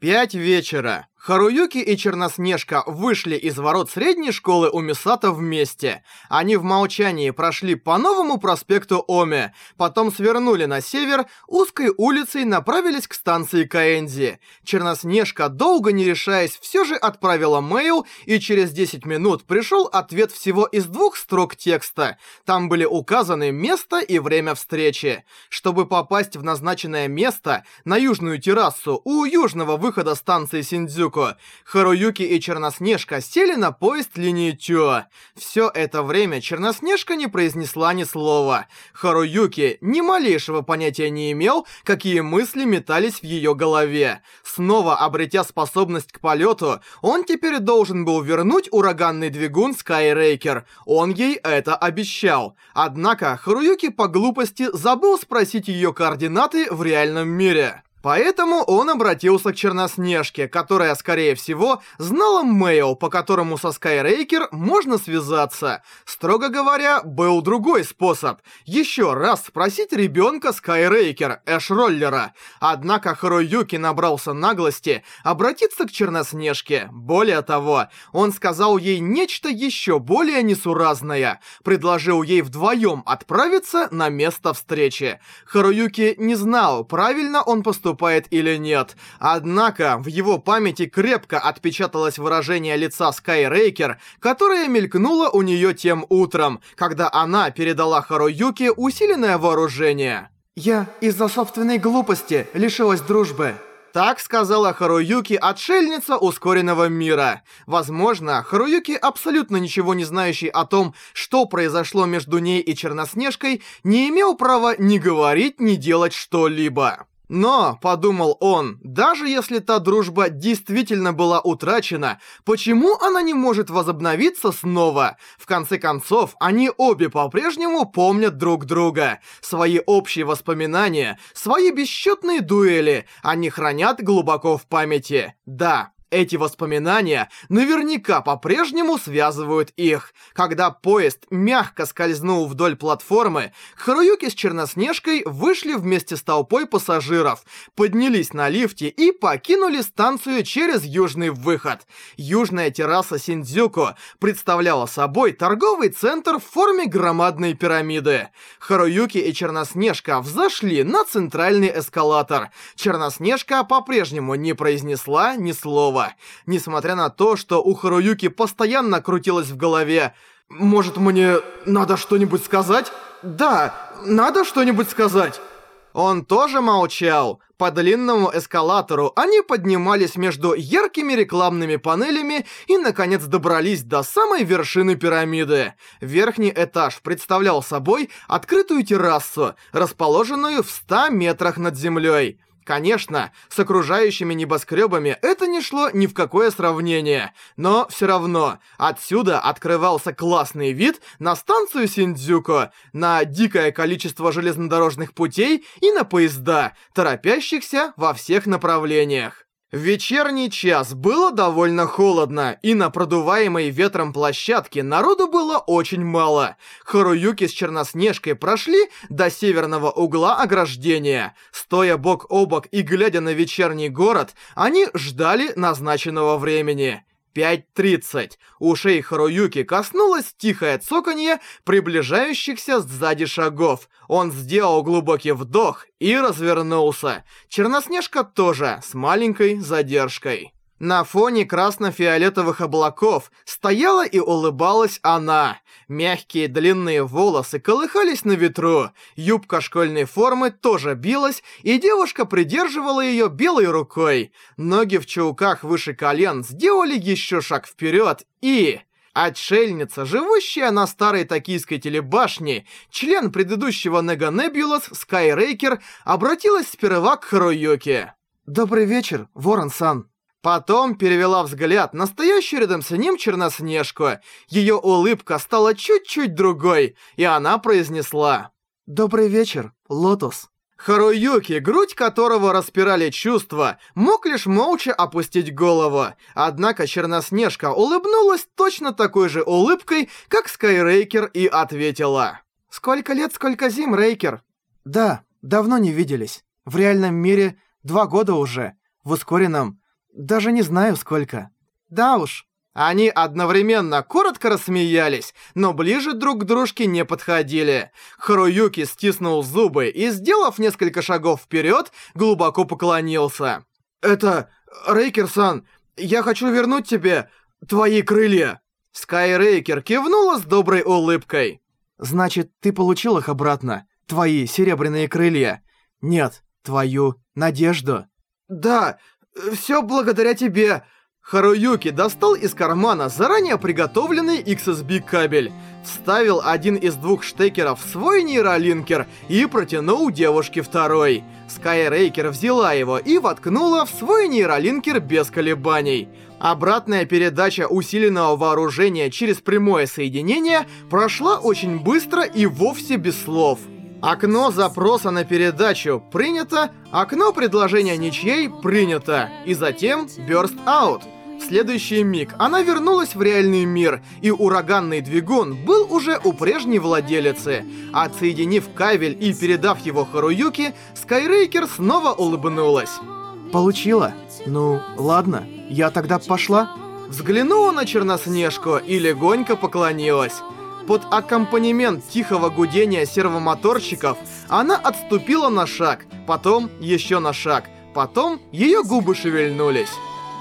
Пять вечера. Харуюки и Черноснежка вышли из ворот средней школы у Мисата вместе. Они в молчании прошли по новому проспекту Оме, потом свернули на север, узкой улицей направились к станции Каэнзи. Черноснежка, долго не решаясь, все же отправила мейл, и через 10 минут пришел ответ всего из двух строк текста. Там были указаны место и время встречи. Чтобы попасть в назначенное место, на южную террасу у южного выхода станции Синдзюку, Юко, Харуюки и Черноснежка сели на поезд линии Тюа. Все это время Черноснежка не произнесла ни слова. Харуюки ни малейшего понятия не имел, какие мысли метались в ее голове. Снова обретя способность к полету, он теперь должен был вернуть ураганный двигун Скайрейкер. Он ей это обещал. Однако Харуюки по глупости забыл спросить ее координаты в реальном мире. Поэтому он обратился к Черноснежке, которая, скорее всего, знала мейл, по которому со Скайрейкер можно связаться. Строго говоря, был другой способ. Еще раз спросить ребенка Скайрейкер, Эшроллера. Однако Харуюки набрался наглости обратиться к Черноснежке. Более того, он сказал ей нечто еще более несуразное. Предложил ей вдвоем отправиться на место встречи. Харуюки не знал, правильно он поступил поступает или нет. Однако в его памяти крепко отпечаталось выражение лица Скайрейкер, которое мелькнуло у нее тем утром, когда она передала Харуюке усиленное вооружение. «Я из-за собственной глупости лишилась дружбы». Так сказала Харуюки, отшельница ускоренного мира. Возможно, Харуюки, абсолютно ничего не знающий о том, что произошло между ней и Черноснежкой, не имел права ни говорить, ни делать что-либо. Но, подумал он, даже если та дружба действительно была утрачена, почему она не может возобновиться снова? В конце концов, они обе по-прежнему помнят друг друга. Свои общие воспоминания, свои бесчетные дуэли они хранят глубоко в памяти. Да, эти воспоминания наверняка по-прежнему связывают их. Когда поезд мягко скользнул вдоль платформы, Харуюки с Черноснежкой вышли вместе с толпой пассажиров, поднялись на лифте и покинули станцию через южный выход. Южная терраса Синдзюку представляла собой торговый центр в форме громадной пирамиды. Харуюки и Черноснежка взошли на центральный эскалатор. Черноснежка по-прежнему не произнесла ни слова слова. Несмотря на то, что у Харуюки постоянно крутилось в голове «Может, мне надо что-нибудь сказать?» «Да, надо что-нибудь сказать!» Он тоже молчал. По длинному эскалатору они поднимались между яркими рекламными панелями и, наконец, добрались до самой вершины пирамиды. Верхний этаж представлял собой открытую террасу, расположенную в 100 метрах над землей. Конечно, с окружающими небоскребами это не шло ни в какое сравнение, но все равно отсюда открывался классный вид на станцию Синдзюко, на дикое количество железнодорожных путей и на поезда, торопящихся во всех направлениях. В вечерний час было довольно холодно, и на продуваемой ветром площадке народу было очень мало. Харуюки с Черноснежкой прошли до северного угла ограждения. Стоя бок о бок и глядя на вечерний город, они ждали назначенного времени. 5.30. Ушей Харуюки коснулось тихое цоканье приближающихся сзади шагов. Он сделал глубокий вдох и развернулся. Черноснежка тоже с маленькой задержкой. На фоне красно-фиолетовых облаков стояла и улыбалась она. Мягкие длинные волосы колыхались на ветру, юбка школьной формы тоже билась, и девушка придерживала ее белой рукой. Ноги в чулках выше колен сделали еще шаг вперед и... Отшельница, живущая на старой токийской телебашне, член предыдущего Нега Небулас, Скайрейкер, обратилась сперва к Харуюке. «Добрый вечер, Ворон-сан». Потом перевела взгляд на стоящую рядом с ним Черноснежку. Ее улыбка стала чуть-чуть другой, и она произнесла «Добрый вечер, Лотос». Харуюки, грудь которого распирали чувства, мог лишь молча опустить голову. Однако Черноснежка улыбнулась точно такой же улыбкой, как Скайрейкер, и ответила. «Сколько лет, сколько зим, Рейкер?» «Да, давно не виделись. В реальном мире два года уже. В ускоренном Даже не знаю, сколько. Да уж. Они одновременно коротко рассмеялись, но ближе друг к дружке не подходили. Харуюки стиснул зубы и, сделав несколько шагов вперед, глубоко поклонился. «Это... Рейкер-сан, я хочу вернуть тебе твои крылья!» Скайрейкер кивнула с доброй улыбкой. «Значит, ты получил их обратно, твои серебряные крылья? Нет, твою надежду?» «Да, все благодаря тебе!» Харуюки достал из кармана заранее приготовленный XSB кабель, вставил один из двух штекеров в свой нейролинкер и протянул девушке второй. Скайрейкер взяла его и воткнула в свой нейролинкер без колебаний. Обратная передача усиленного вооружения через прямое соединение прошла очень быстро и вовсе без слов. Окно запроса на передачу принято, окно предложения ничьей принято, и затем burst out. В следующий миг она вернулась в реальный мир, и ураганный двигун был уже у прежней владелицы. Отсоединив кабель и передав его Харуюке, Скайрейкер снова улыбнулась. Получила? Ну, ладно, я тогда пошла. Взглянула на Черноснежку и легонько поклонилась. Под аккомпанемент тихого гудения сервомоторщиков она отступила на шаг, потом еще на шаг, потом ее губы шевельнулись.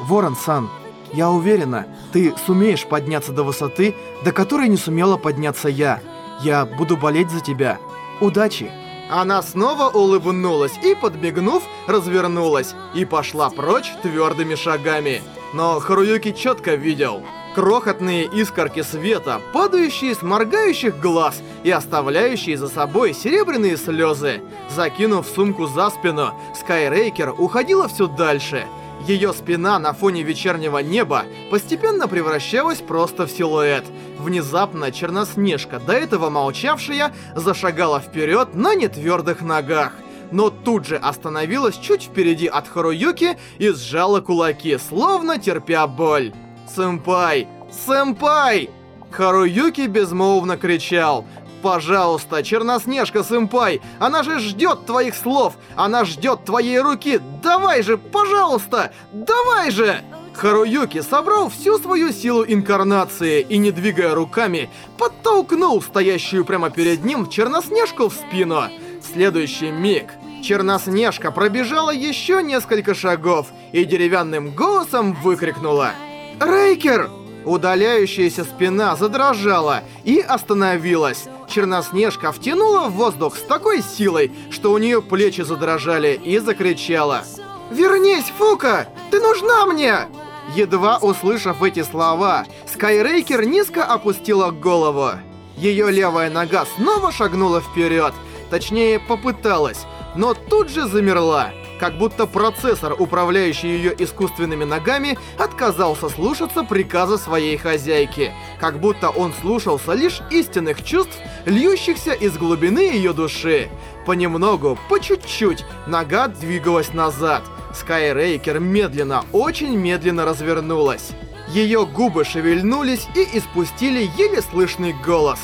Ворон-сан, я уверена, ты сумеешь подняться до высоты, до которой не сумела подняться я. Я буду болеть за тебя. Удачи! Она снова улыбнулась и, подмигнув, развернулась и пошла прочь твердыми шагами. Но Харуюки четко видел, крохотные искорки света, падающие с моргающих глаз и оставляющие за собой серебряные слезы. Закинув сумку за спину, Скайрейкер уходила все дальше. Ее спина на фоне вечернего неба постепенно превращалась просто в силуэт. Внезапно Черноснежка, до этого молчавшая, зашагала вперед на нетвердых ногах но тут же остановилась чуть впереди от Харуюки и сжала кулаки, словно терпя боль. «Сэмпай! Сэмпай!» Харуюки безмолвно кричал. «Пожалуйста, Черноснежка-сэмпай! Она же ждет твоих слов! Она ждет твоей руки! Давай же, пожалуйста! Давай же!» Харуюки собрал всю свою силу инкарнации и, не двигая руками, подтолкнул стоящую прямо перед ним Черноснежку в спину. Следующий миг Черноснежка пробежала еще несколько шагов и деревянным голосом выкрикнула «Рейкер!» Удаляющаяся спина задрожала и остановилась. Черноснежка втянула в воздух с такой силой, что у нее плечи задрожали и закричала. «Вернись, Фука! Ты нужна мне!» Едва услышав эти слова, Скайрейкер низко опустила голову. Ее левая нога снова шагнула вперед, точнее попыталась, но тут же замерла как будто процессор, управляющий ее искусственными ногами, отказался слушаться приказа своей хозяйки, как будто он слушался лишь истинных чувств, льющихся из глубины ее души. Понемногу, по чуть-чуть, нога двигалась назад. Скайрейкер медленно, очень медленно развернулась. Ее губы шевельнулись и испустили еле слышный голос.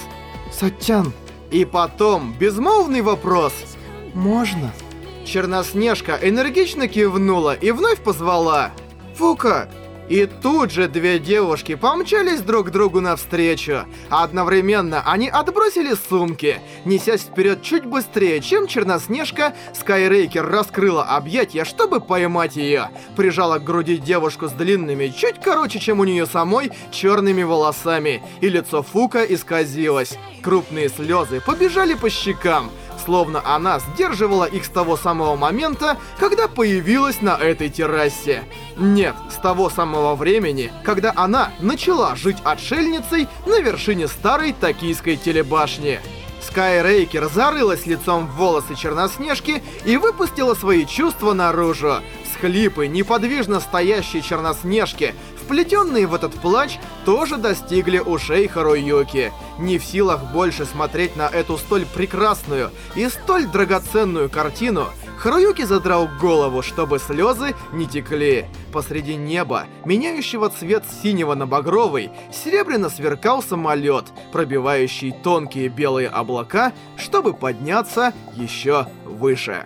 Сатян. И потом безмолвный вопрос. Можно? Черноснежка энергично кивнула и вновь позвала «Фука!». И тут же две девушки помчались друг другу навстречу. Одновременно они отбросили сумки. Несясь вперед чуть быстрее, чем Черноснежка, Скайрейкер раскрыла объятия, чтобы поймать ее. Прижала к груди девушку с длинными, чуть короче, чем у нее самой, черными волосами. И лицо Фука исказилось. Крупные слезы побежали по щекам словно она сдерживала их с того самого момента, когда появилась на этой террасе. Нет, с того самого времени, когда она начала жить отшельницей на вершине старой токийской телебашни. Скайрейкер зарылась лицом в волосы Черноснежки и выпустила свои чувства наружу. Всхлипы неподвижно стоящей Черноснежки вплетенные в этот плач, тоже достигли ушей Харуюки. Не в силах больше смотреть на эту столь прекрасную и столь драгоценную картину, Харуюки задрал голову, чтобы слезы не текли. Посреди неба, меняющего цвет синего на багровый, серебряно сверкал самолет, пробивающий тонкие белые облака, чтобы подняться еще выше.